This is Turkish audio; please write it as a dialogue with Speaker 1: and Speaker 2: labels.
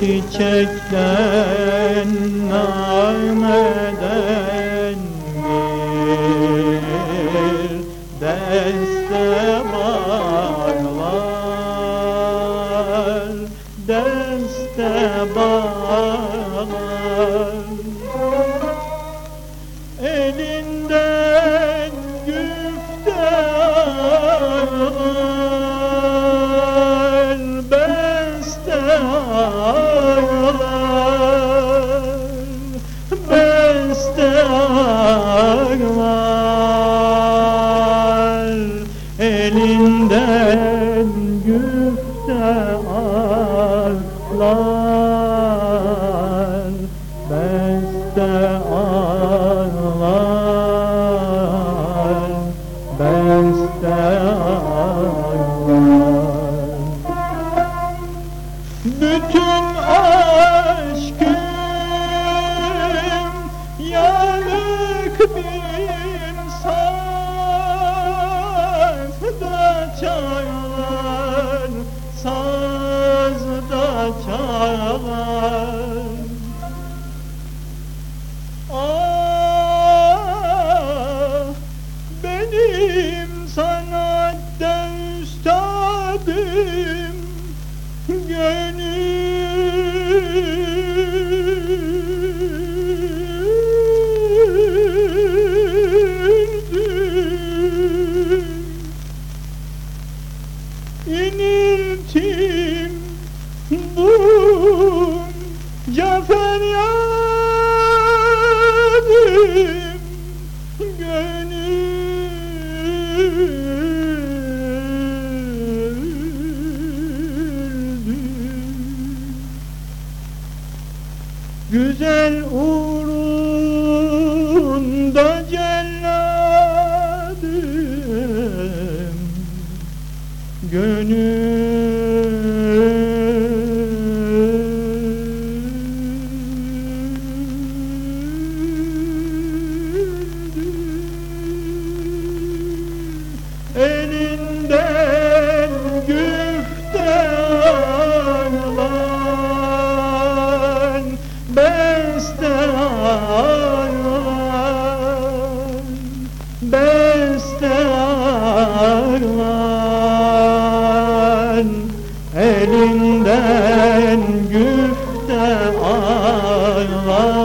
Speaker 1: çiçekten nameden bir deste bağlar deste bağlar ağlar elinden güfte ağlar çalar sazda çalar Ah benim sanatta üstadım gönüldüm Güzel uğrunda celladım Gönül elinden elinden güfte ağlar